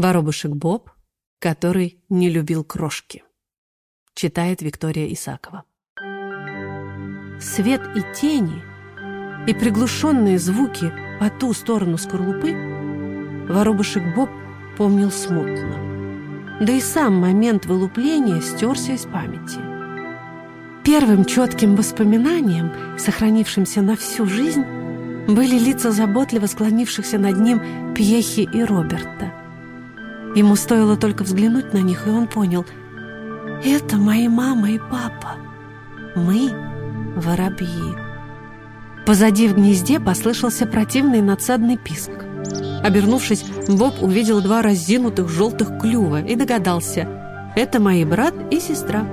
Воробушек Боб, который не любил крошки. Читает Виктория Исакова. Свет и тени и приглушенные звуки по ту сторону скорлупы Воробушек Боб помнил смутно. Да и сам момент вылупления стерся из памяти. Первым четким воспоминанием, сохранившимся на всю жизнь, были лица заботливо склонившихся над ним Пьехи и Роберта. Ему стоило только взглянуть на них, и он понял — это мои мама и папа. Мы — воробьи. Позади в гнезде послышался противный надсадный писк. Обернувшись, Боб увидел два разинутых желтых клюва и догадался — это мои брат и сестра.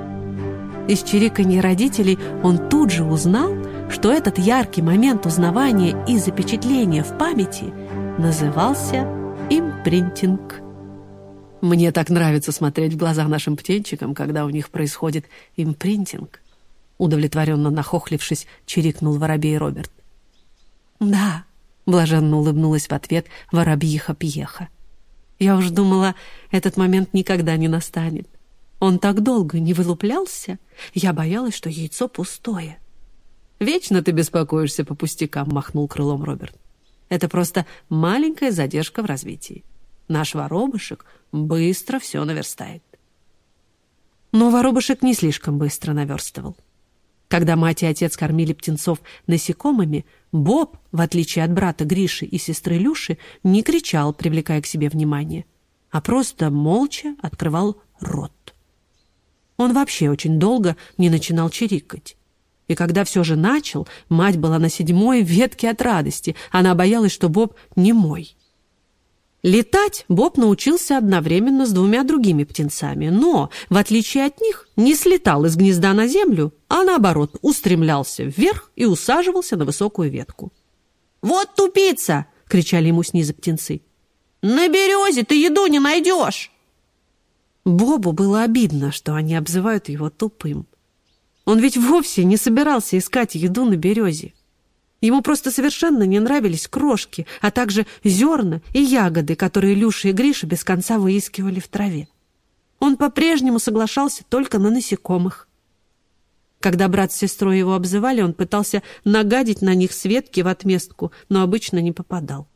Из чириканья родителей он тут же узнал, что этот яркий момент узнавания и запечатления в памяти назывался импринтинг. Мне так нравится смотреть в глаза нашим птенчикам, когда у них происходит импринтинг. Удовлетворенно нахохлившись, чирикнул воробей Роберт. «Да», — блаженно улыбнулась в ответ воробьиха Пьеха. «Я уж думала, этот момент никогда не настанет. Он так долго не вылуплялся, я боялась, что яйцо пустое». «Вечно ты беспокоишься по пустякам», — махнул крылом Роберт. «Это просто маленькая задержка в развитии. Наш воробышек быстро все наверстает. Но воробышек не слишком быстро наверстывал. Когда мать и отец кормили птенцов насекомыми, Боб, в отличие от брата Гриши и сестры Люши, не кричал, привлекая к себе внимание, а просто молча открывал рот. Он вообще очень долго не начинал чирикать. И когда все же начал, мать была на седьмой ветке от радости. Она боялась, что Боб не мой. Летать Боб научился одновременно с двумя другими птенцами, но, в отличие от них, не слетал из гнезда на землю, а наоборот, устремлялся вверх и усаживался на высокую ветку. «Вот тупица!» — кричали ему снизу птенцы. «На березе ты еду не найдешь!» Бобу было обидно, что они обзывают его тупым. Он ведь вовсе не собирался искать еду на березе. Ему просто совершенно не нравились крошки, а также зерна и ягоды, которые Люша и Гриша без конца выискивали в траве. Он по-прежнему соглашался только на насекомых. Когда брат с сестрой его обзывали, он пытался нагадить на них светки в отместку, но обычно не попадал.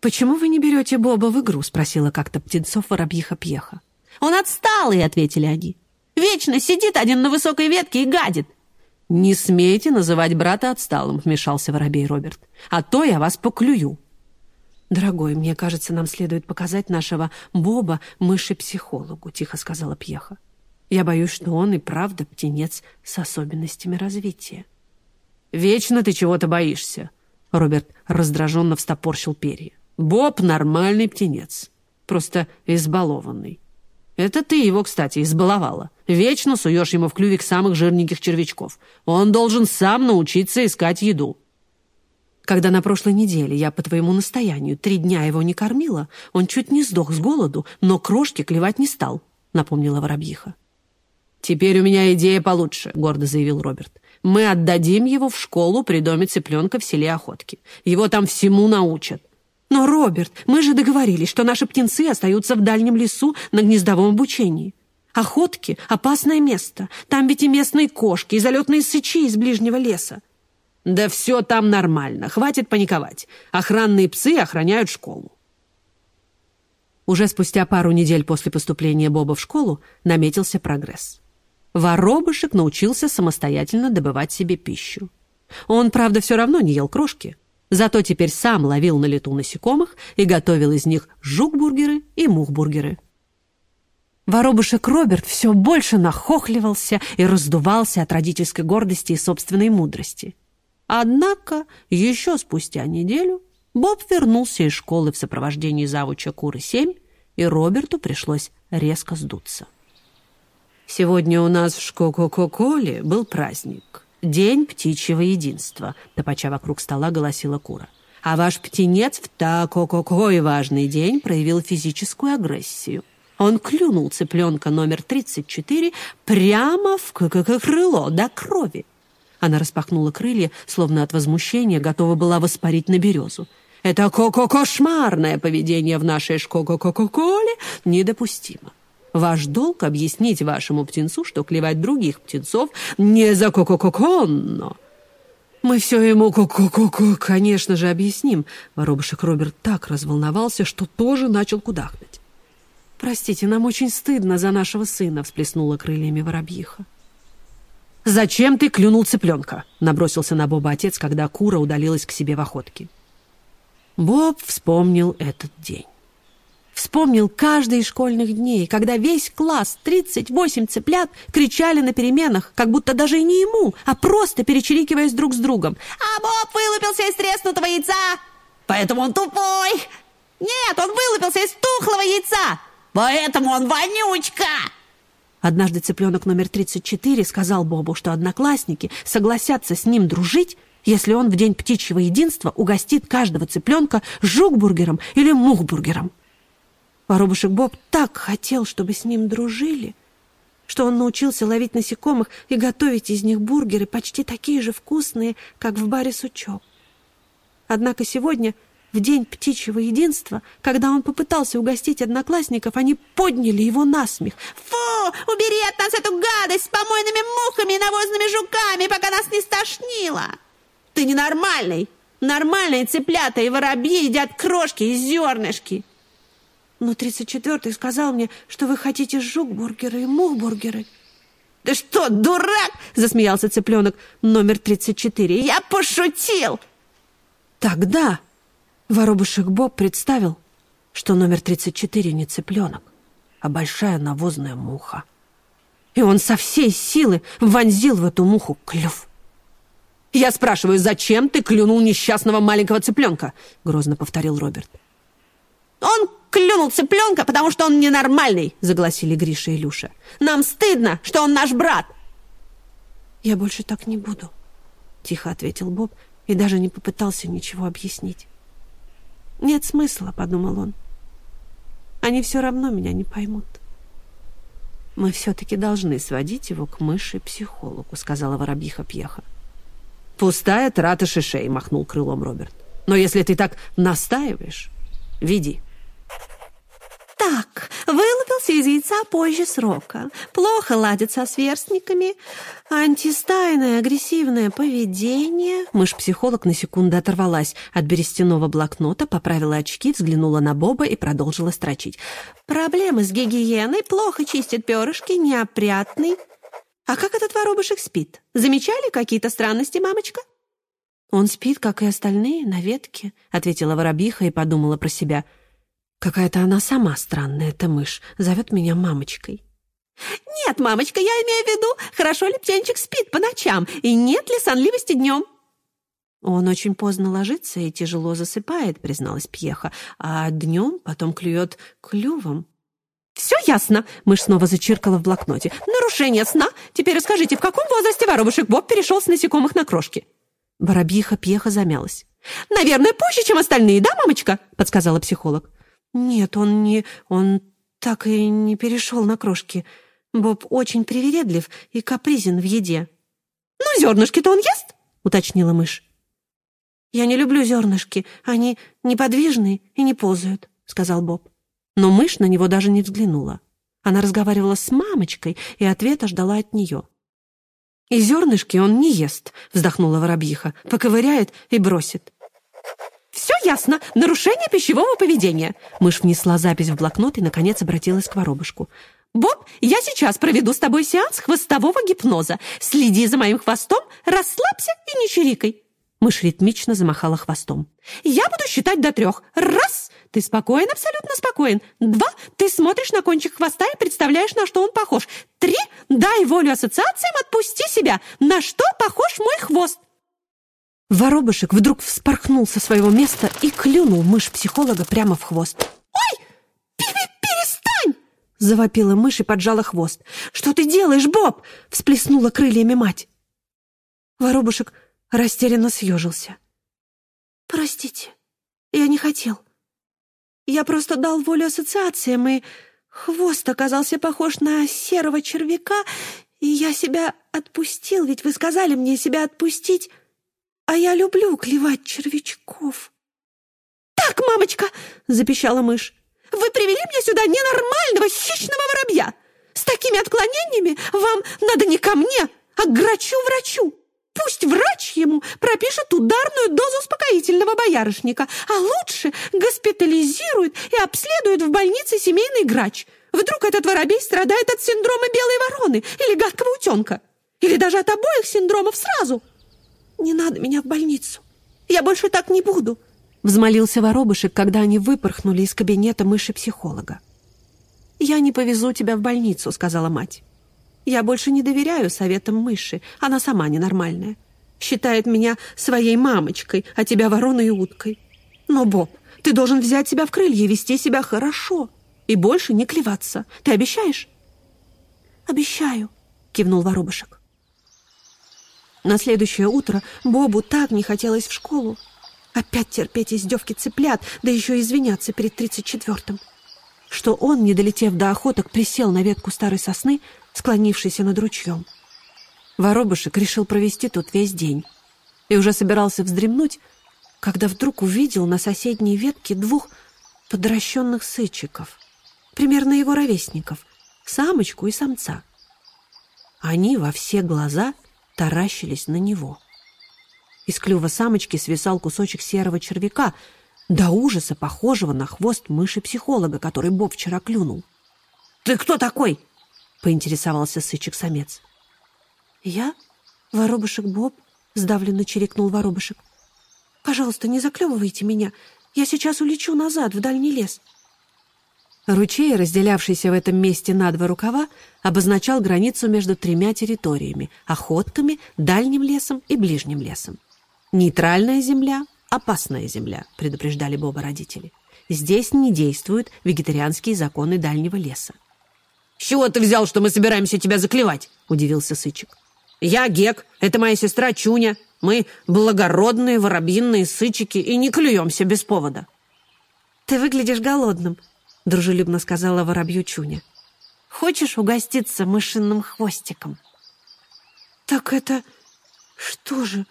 «Почему вы не берете Боба в игру?» — спросила как-то птенцов воробьиха Пьеха. «Он отсталый!» — ответили они. «Вечно сидит один на высокой ветке и гадит. «Не смейте называть брата отсталым», — вмешался воробей Роберт. «А то я вас поклюю». «Дорогой, мне кажется, нам следует показать нашего Боба мыши-психологу», — тихо сказала Пьеха. «Я боюсь, что он и правда птенец с особенностями развития». «Вечно ты чего-то боишься», — Роберт раздраженно встопорщил перья. «Боб — нормальный птенец, просто избалованный. Это ты его, кстати, избаловала. Вечно суешь ему в клювик самых жирненьких червячков. Он должен сам научиться искать еду. Когда на прошлой неделе я по твоему настоянию три дня его не кормила, он чуть не сдох с голоду, но крошки клевать не стал, напомнила воробьиха. «Теперь у меня идея получше», — гордо заявил Роберт. «Мы отдадим его в школу при доме цыпленка в селе Охотки. Его там всему научат. «Но, Роберт, мы же договорились, что наши птенцы остаются в дальнем лесу на гнездовом обучении. Охотки — опасное место. Там ведь и местные кошки, и залетные сычи из ближнего леса». «Да все там нормально, хватит паниковать. Охранные псы охраняют школу». Уже спустя пару недель после поступления Боба в школу наметился прогресс. Воробышек научился самостоятельно добывать себе пищу. Он, правда, все равно не ел крошки — Зато теперь сам ловил на лету насекомых и готовил из них жук-бургеры и мух-бургеры. Воробушек Роберт все больше нахохливался и раздувался от родительской гордости и собственной мудрости. Однако еще спустя неделю Боб вернулся из школы в сопровождении завуча Куры-7, и Роберту пришлось резко сдуться. «Сегодня у нас в Шкокококоле был праздник», День птичьего единства», — топача вокруг стола голосила Кура. «А ваш птенец в такой важный день проявил физическую агрессию. Он клюнул цыпленка номер 34 прямо в крыло до крови. Она распахнула крылья, словно от возмущения готова была воспарить на березу. Это ко-ко-кошмарное поведение в нашей шко-ко-ко-коле недопустимо. Ваш долг объяснить вашему птенцу, что клевать других птенцов не за ко-ко-ко-конно. Мы все ему ко-ко-ко-ко, конечно же, объясним. Воробушек Роберт так разволновался, что тоже начал кудахнуть. «Простите, нам очень стыдно за нашего сына», — всплеснула крыльями воробьиха. «Зачем ты клюнул цыпленка?» — набросился на Боба отец, когда кура удалилась к себе в охотке. Боб вспомнил этот день. Вспомнил каждый из школьных дней, когда весь класс, 38 цыплят, кричали на переменах, как будто даже и не ему, а просто перечерикиваясь друг с другом. «А Боб вылупился из треснутого яйца, поэтому он тупой!» «Нет, он вылупился из тухлого яйца, поэтому он вонючка!» Однажды цыпленок номер 34 сказал Бобу, что одноклассники согласятся с ним дружить, если он в день птичьего единства угостит каждого цыпленка жукбургером или мухбургером. Воробушек Боб так хотел, чтобы с ним дружили, что он научился ловить насекомых и готовить из них бургеры почти такие же вкусные, как в баре «Сучок». Однако сегодня, в день птичьего единства, когда он попытался угостить одноклассников, они подняли его на смех. «Фу! Убери от нас эту гадость с помойными мухами и навозными жуками, пока нас не стошнило!» «Ты ненормальный! Нормальные цыплята и воробьи едят крошки и зернышки!» Но тридцать четвертый сказал мне, что вы хотите жук-бургеры и мух-бургеры. «Ты что, дурак?» — засмеялся цыпленок номер тридцать четыре. «Я пошутил!» Тогда воробушек Боб представил, что номер тридцать четыре не цыпленок, а большая навозная муха. И он со всей силы вонзил в эту муху клюв. «Я спрашиваю, зачем ты клюнул несчастного маленького цыпленка?» — грозно повторил Роберт. «Он клюнул цыпленка, потому что он ненормальный!» — загласили Гриша и Люша. «Нам стыдно, что он наш брат!» «Я больше так не буду», — тихо ответил Боб и даже не попытался ничего объяснить. «Нет смысла», — подумал он. «Они все равно меня не поймут». «Мы все-таки должны сводить его к мыши-психологу», — сказала воробьиха Пьеха. «Пустая трата шишей», — махнул крылом Роберт. «Но если ты так настаиваешь, веди». Так, вылупился из яйца позже срока. Плохо ладит со сверстниками. Антистайное агрессивное поведение. Мышь-психолог на секунду оторвалась от берестяного блокнота, поправила очки, взглянула на Боба и продолжила строчить. Проблемы с гигиеной, плохо чистит перышки, неопрятный. А как этот воробушек спит? Замечали какие-то странности, мамочка? «Он спит, как и остальные, на ветке», — ответила воробьиха и подумала про себя — Какая-то она сама странная, эта мышь. Зовет меня мамочкой. «Нет, мамочка, я имею в виду, хорошо ли птенчик спит по ночам, и нет ли сонливости днем?» «Он очень поздно ложится и тяжело засыпает», — призналась Пьеха, «а днем потом клюет клювом». «Все ясно!» — мышь снова зачиркала в блокноте. «Нарушение сна! Теперь расскажите, в каком возрасте воробушек Боб перешел с насекомых на крошки?» Воробьиха Пьеха замялась. «Наверное, позже, чем остальные, да, мамочка?» — подсказала психолог. «Нет, он не... он так и не перешел на крошки. Боб очень привередлив и капризен в еде». «Ну, зернышки-то он ест?» — уточнила мышь. «Я не люблю зернышки. Они неподвижные и не ползают», — сказал Боб. Но мышь на него даже не взглянула. Она разговаривала с мамочкой и ответа ждала от нее. «И зернышки он не ест», — вздохнула воробьиха, поковыряет и бросит. «Все ясно. Нарушение пищевого поведения». Мышь внесла запись в блокнот и, наконец, обратилась к воробушку. «Боб, я сейчас проведу с тобой сеанс хвостового гипноза. Следи за моим хвостом, расслабься и не чирикай». Мышь ритмично замахала хвостом. «Я буду считать до трех. Раз! Ты спокоен, абсолютно спокоен. Два! Ты смотришь на кончик хвоста и представляешь, на что он похож. Три! Дай волю ассоциациям, отпусти себя. На что похож мой хвост? Воробушек вдруг вспорхнул со своего места и клюнул мышь-психолога прямо в хвост. «Ой! Перестань!» — завопила мышь и поджала хвост. «Что ты делаешь, Боб?» — всплеснула крыльями мать. Воробушек растерянно съежился. «Простите, я не хотел. Я просто дал волю ассоциациям, и хвост оказался похож на серого червяка, и я себя отпустил, ведь вы сказали мне себя отпустить». А я люблю клевать червячков. так, мамочка!» — запищала мышь. «Вы привели мне сюда ненормального хищного воробья! С такими отклонениями вам надо не ко мне, а к грачу-врачу! Пусть врач ему пропишет ударную дозу успокоительного боярышника, а лучше госпитализирует и обследует в больнице семейный грач. Вдруг этот воробей страдает от синдрома белой вороны или гадкого утенка, или даже от обоих синдромов сразу. Не надо меня в больницу. Я больше так не буду. Взмолился воробушек, когда они выпорхнули из кабинета мыши-психолога. «Я не повезу тебя в больницу», — сказала мать. «Я больше не доверяю советам мыши, она сама ненормальная. Считает меня своей мамочкой, а тебя вороной и уткой. Но, Боб, ты должен взять себя в крылья и вести себя хорошо, и больше не клеваться. Ты обещаешь?» «Обещаю», — кивнул воробушек. На следующее утро Бобу так не хотелось в школу. Опять терпеть издевки цыплят, да еще извиняться перед тридцать четвертым. Что он, не долетев до охоток, присел на ветку старой сосны, склонившейся над ручьем. Воробушек решил провести тут весь день и уже собирался вздремнуть, когда вдруг увидел на соседней ветке двух подращенных сычиков, примерно его ровесников, самочку и самца. Они во все глаза таращились на него. Из клюва самочки свисал кусочек серого червяка, до ужаса похожего на хвост мыши-психолога, который Боб вчера клюнул. «Ты кто такой?» — поинтересовался сычек-самец. «Я? Воробушек Боб?» — сдавленно чирикнул воробушек. «Пожалуйста, не заклевывайте меня. Я сейчас улечу назад, в дальний лес». Ручей, разделявшийся в этом месте на два рукава, обозначал границу между тремя территориями — охотками, дальним лесом и ближним лесом. «Нейтральная земля — опасная земля», — предупреждали Боба родители. «Здесь не действуют вегетарианские законы дальнего леса». «С чего ты взял, что мы собираемся тебя заклевать?» — удивился Сычек. «Я Гек, это моя сестра Чуня. Мы благородные воробьиные сычики и не клюемся без повода». «Ты выглядишь голодным», — дружелюбно сказала воробью Чуня. «Хочешь угоститься мышиным хвостиком?» «Так это что же,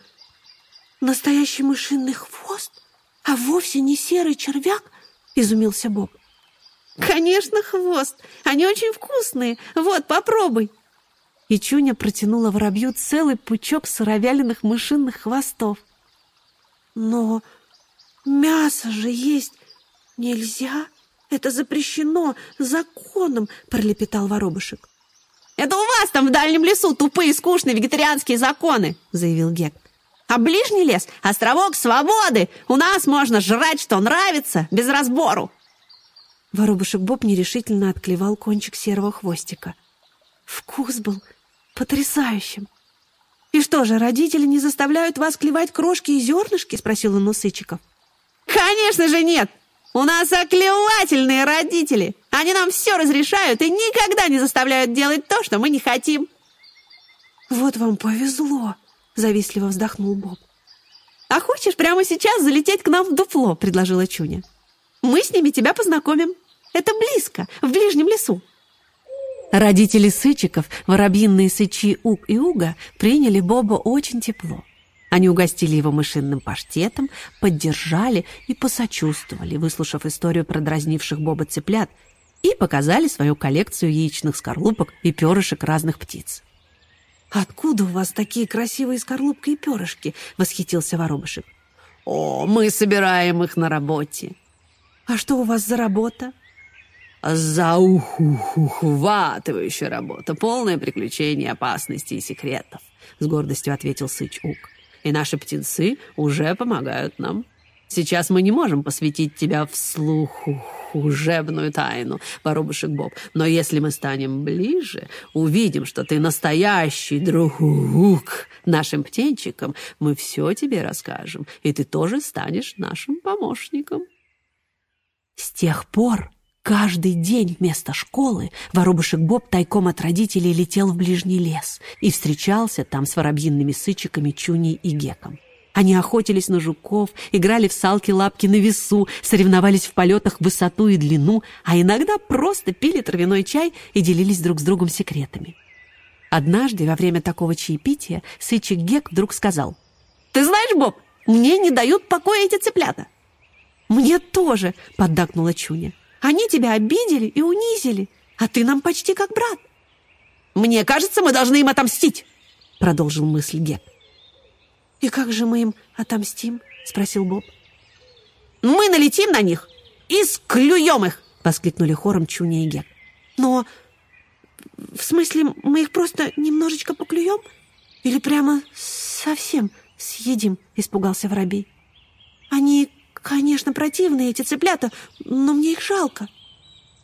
Настоящий мышиный хвост, а вовсе не серый червяк?» — изумился Боб. «Конечно, хвост. Они очень вкусные. Вот, попробуй». И Чуня протянула воробью целый пучок сыровяленых мышиных хвостов. «Но мясо же есть нельзя. Это запрещено законом», — пролепетал воробушек. «Это у вас там в дальнем лесу тупые скучные вегетарианские законы», — заявил Гек. А ближний лес — островок свободы. У нас можно жрать, что нравится, без разбору. Воробушек Боб нерешительно отклевал кончик серого хвостика. Вкус был потрясающим. «И что же, родители не заставляют вас клевать крошки и зернышки?» — спросил он у сычиков. «Конечно же нет! У нас оклевательные родители! Они нам все разрешают и никогда не заставляют делать то, что мы не хотим!» «Вот вам повезло!» Завистливо вздохнул Боб. «А хочешь прямо сейчас залететь к нам в дупло?» — предложила Чуня. «Мы с ними тебя познакомим. Это близко, в ближнем лесу». Родители сычиков, воробьиные сычи Уг и Уга, приняли Боба очень тепло. Они угостили его мышиным паштетом, поддержали и посочувствовали, выслушав историю про дразнивших Боба цыплят, и показали свою коллекцию яичных скорлупок и перышек разных птиц. «Откуда у вас такие красивые скорлупки и перышки?» — восхитился воробушек. «О, мы собираем их на работе». «А что у вас за работа?» «Заухухухватывающая работа, полное приключение опасностей и секретов», — с гордостью ответил Сыч-Ук. «И наши птенцы уже помогают нам. Сейчас мы не можем посвятить тебя вслух служебную тайну, воробушек Боб. Но если мы станем ближе, увидим, что ты настоящий друг нашим птенчикам, мы все тебе расскажем, и ты тоже станешь нашим помощником. С тех пор Каждый день вместо школы воробушек Боб тайком от родителей летел в ближний лес и встречался там с воробьиными сычиками Чуней и Геком. Они охотились на жуков, играли в салки-лапки на весу, соревновались в полетах в высоту и длину, а иногда просто пили травяной чай и делились друг с другом секретами. Однажды во время такого чаепития сычик Гек вдруг сказал, «Ты знаешь, Боб, мне не дают покоя эти цыплята». «Мне тоже!» — поддакнула Чуня. «Они тебя обидели и унизили, а ты нам почти как брат». «Мне кажется, мы должны им отомстить!» — продолжил мысль Гек. «И как же мы им отомстим?» — спросил Боб. «Мы налетим на них и склюем их!» — воскликнули хором Чуня и Гек. «Но в смысле мы их просто немножечко поклюем? Или прямо совсем съедим?» — испугался воробей. «Они, конечно, противные, эти цыплята, но мне их жалко».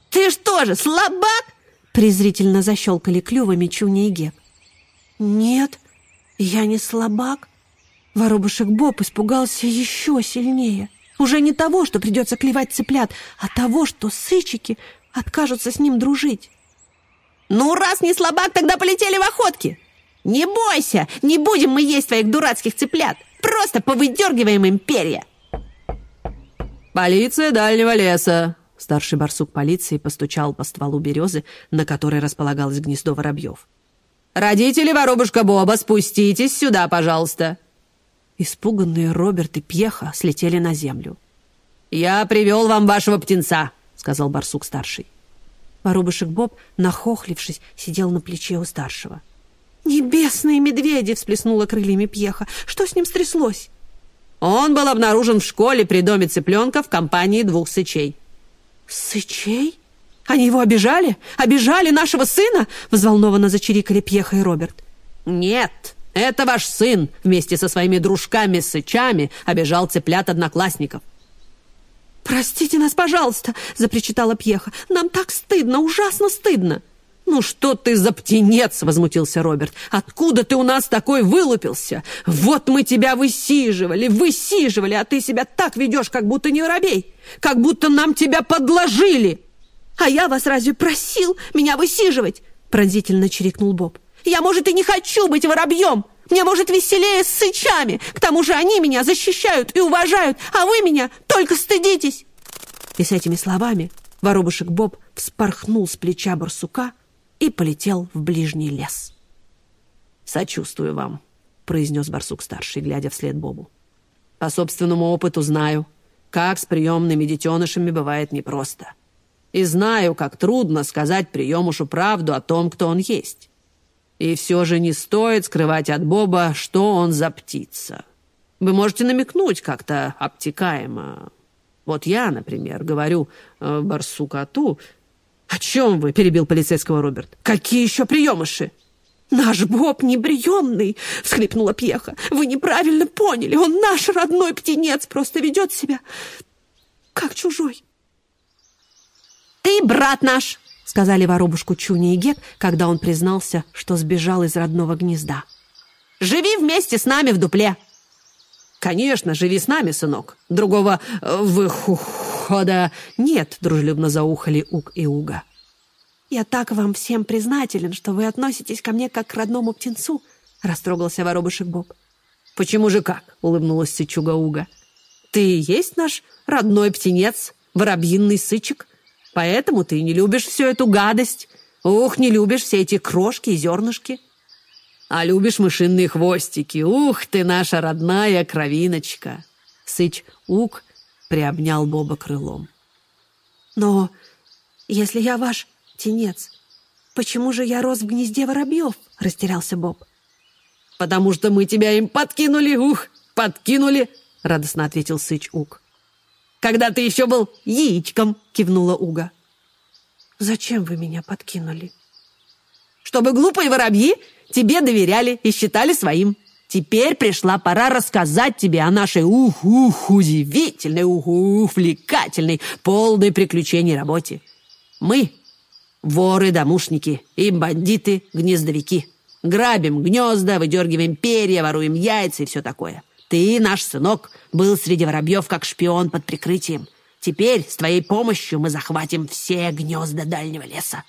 «Ты что же, слабак?» — презрительно защелкали клювами Чуня и Гек. «Нет, я не слабак». Воробушек Боб испугался еще сильнее. Уже не того, что придется клевать цыплят, а того, что сычики откажутся с ним дружить. «Ну, раз не слабак, тогда полетели в охотки!» «Не бойся, не будем мы есть твоих дурацких цыплят, просто повыдергиваем им перья!» «Полиция дальнего леса!» Старший барсук полиции постучал по стволу березы, на которой располагалось гнездо воробьев. «Родители воробушка Боба, спуститесь сюда, пожалуйста!» Испуганные Роберт и Пьеха слетели на землю. «Я привел вам вашего птенца», — сказал барсук-старший. Воробушек Боб, нахохлившись, сидел на плече у старшего. «Небесные медведи!» — всплеснула крыльями Пьеха. «Что с ним стряслось?» «Он был обнаружен в школе при доме цыпленка в компании двух сычей». «Сычей? Они его обижали? Обижали нашего сына?» — взволнованно зачирикали Пьеха и Роберт. «Нет, это ваш сын вместе со своими дружками-сычами обижал цыплят одноклассников. «Простите нас, пожалуйста!» — запричитала Пьеха. «Нам так стыдно, ужасно стыдно!» «Ну что ты за птенец!» — возмутился Роберт. «Откуда ты у нас такой вылупился? Вот мы тебя высиживали, высиживали, а ты себя так ведешь, как будто не воробей, как будто нам тебя подложили!» «А я вас разве просил меня высиживать?» — пронзительно чирикнул Боб. «Я, может, и не хочу быть воробьем, мне, может, веселее с сычами. К тому же они меня защищают и уважают, а вы меня только стыдитесь!» И с этими словами воробушек Боб вспорхнул с плеча барсука и полетел в ближний лес. «Сочувствую вам», — произнес барсук-старший, глядя вслед Бобу. «По собственному опыту знаю, как с приемными детенышами бывает непросто. И знаю, как трудно сказать приемушу правду о том, кто он есть. И все же не стоит скрывать от Боба, что он за птица. Вы можете намекнуть как-то обтекаемо. Вот я, например, говорю э, барсу коту... «О чем вы?» — перебил полицейского Роберт. «Какие еще приемыши?» «Наш Боб неприемный!» — всхлипнула Пьеха. «Вы неправильно поняли. Он наш родной птенец, просто ведет себя как чужой». «Ты брат наш!» — сказали воробушку Чуня и Гек, когда он признался, что сбежал из родного гнезда. «Живи вместе с нами в дупле!» «Конечно, живи с нами, сынок. Другого э, выхода нет», — дружелюбно заухали Уг и Уга. «Я так вам всем признателен, что вы относитесь ко мне как к родному птенцу», — растрогался воробушек Боб. «Почему же как?» — улыбнулась Сычуга Уга. «Ты и есть наш родной птенец, воробьиный сычек?» Поэтому ты не любишь всю эту гадость. Ух, не любишь все эти крошки и зернышки. А любишь мышиные хвостики. Ух ты, наша родная кровиночка. Сыч Ук приобнял Боба крылом. Но если я ваш тенец, почему же я рос в гнезде воробьев? Растерялся Боб. Потому что мы тебя им подкинули, ух, подкинули, радостно ответил Сыч Ук когда ты еще был яичком», — кивнула Уга. «Зачем вы меня подкинули?» «Чтобы глупые воробьи тебе доверяли и считали своим. Теперь пришла пора рассказать тебе о нашей ух-ух, удивительной, ух-ух, увлекательной, полной приключений работе. Мы — воры-домушники и бандиты-гнездовики. Грабим гнезда, выдергиваем перья, воруем яйца и все такое». Ты, наш сынок, был среди воробьев как шпион под прикрытием. Теперь с твоей помощью мы захватим все гнезда дальнего леса.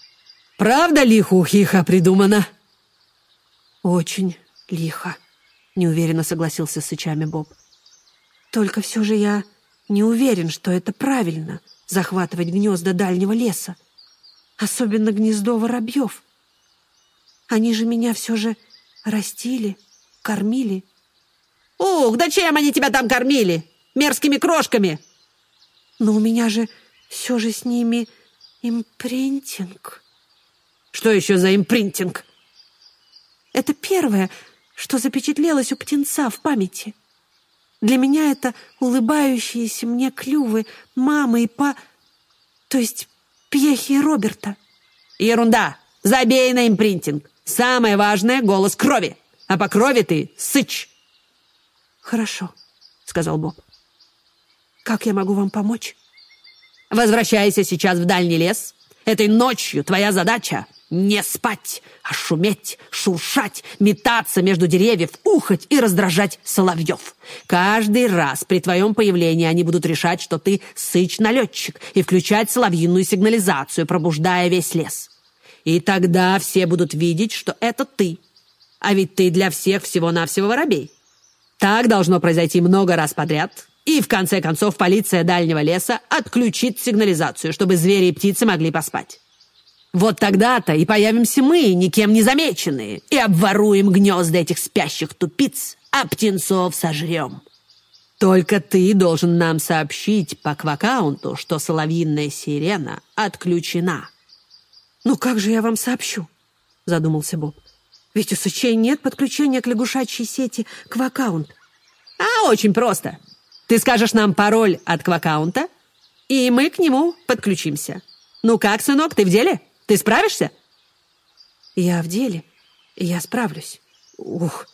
Правда лихо-хихо придумано?» «Очень лихо», — неуверенно согласился с сычами Боб. «Только все же я не уверен, что это правильно — захватывать гнезда дальнего леса. Особенно гнездо воробьев. Они же меня все же растили, кормили «Ух, да чем они тебя там кормили? Мерзкими крошками!» Но у меня же все же с ними импринтинг. Что еще за импринтинг? Это первое, что запечатлелось у птенца в памяти. Для меня это улыбающиеся мне клювы мамы и па... То есть Пьехи и Роберта. Ерунда! Забей на импринтинг. Самое важное — голос крови. А по крови ты сыч. Хорошо, сказал Боб. Как я могу вам помочь? Возвращайся сейчас в дальний лес. Этой ночью твоя задача не спать, а шуметь, шуршать, метаться между деревьев, ухать и раздражать соловьев. Каждый раз при твоем появлении они будут решать, что ты сыч-налетчик, и включать соловьиную сигнализацию, пробуждая весь лес. И тогда все будут видеть, что это ты. А ведь ты для всех всего-навсего воробей. Так должно произойти много раз подряд, и в конце концов полиция дальнего леса отключит сигнализацию, чтобы звери и птицы могли поспать. Вот тогда-то и появимся мы, никем не замеченные, и обворуем гнезда этих спящих тупиц, а птенцов сожрем. Только ты должен нам сообщить по квакаунту, что соловьиная сирена отключена. «Ну как же я вам сообщу?» — задумался Боб. «Ведь у сучей нет подключения к лягушачьей сети квакаунт». «А, очень просто. Ты скажешь нам пароль от квакаунта, и мы к нему подключимся. Ну как, сынок, ты в деле?» Ты справишься?» «Я в деле. Я справлюсь. Ух,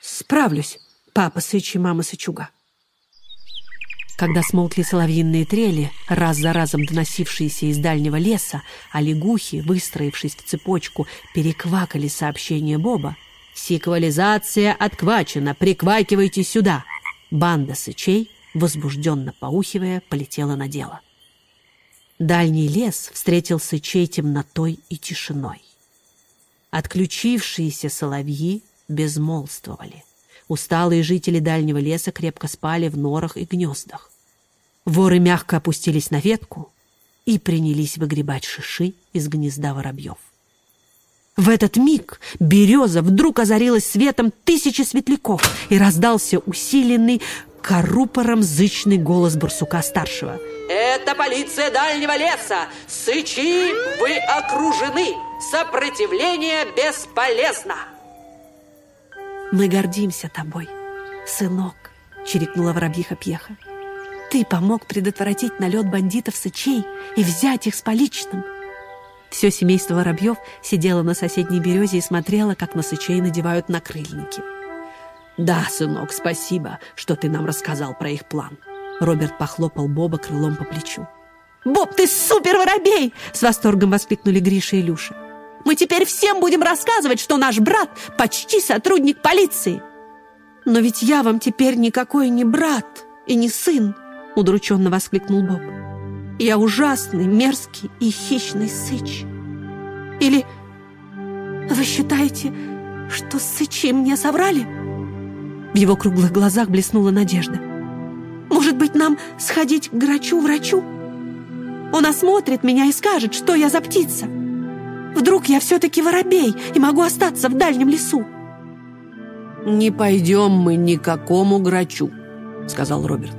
справлюсь, папа Сыч и мама Сычуга». Когда смолкли соловьиные трели, раз за разом доносившиеся из дальнего леса, а лягухи, выстроившись в цепочку, переквакали сообщение Боба, «Сиквализация отквачена! Приквакивайте сюда!» Банда сычей, возбужденно поухивая, полетела на дело. Дальний лес встретил сычей темнотой и тишиной. Отключившиеся соловьи безмолвствовали. Усталые жители дальнего леса крепко спали в норах и гнездах. Воры мягко опустились на ветку и принялись выгребать шиши из гнезда воробьев. В этот миг береза вдруг озарилась светом тысячи светляков и раздался усиленный корупором зычный голос барсука-старшего. «Это полиция дальнего леса! Сычи, вы окружены! Сопротивление бесполезно!» «Мы гордимся тобой, сынок!» — чирикнула воробьиха Пьеха. «Ты помог предотвратить налет бандитов Сычей и взять их с поличным!» Все семейство воробьев сидело на соседней березе и смотрело, как на Сычей надевают накрыльники. «Да, сынок, спасибо, что ты нам рассказал про их план». Роберт похлопал Боба крылом по плечу. «Боб, ты супер-воробей!» — с восторгом воскликнули Гриша и Люша. «Мы теперь всем будем рассказывать, что наш брат почти сотрудник полиции!» «Но ведь я вам теперь никакой не брат и не сын!» — удрученно воскликнул Боб. «Я ужасный, мерзкий и хищный сыч!» «Или вы считаете, что сычи мне соврали?» В его круглых глазах блеснула надежда. «Может быть, нам сходить к грачу-врачу? Он осмотрит меня и скажет, что я за птица. Вдруг я все-таки воробей и могу остаться в дальнем лесу». «Не пойдем мы никакому грачу», — сказал Роберт.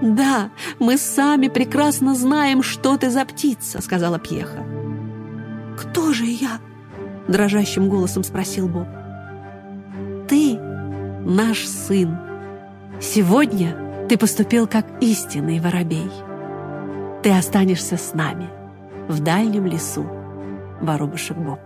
«Да, мы сами прекрасно знаем, что ты за птица», — сказала Пьеха. «Кто же я?» — дрожащим голосом спросил Боб. «Ты наш сын. Сегодня ты поступил как истинный воробей. Ты останешься с нами в дальнем лесу, воробушек Боб.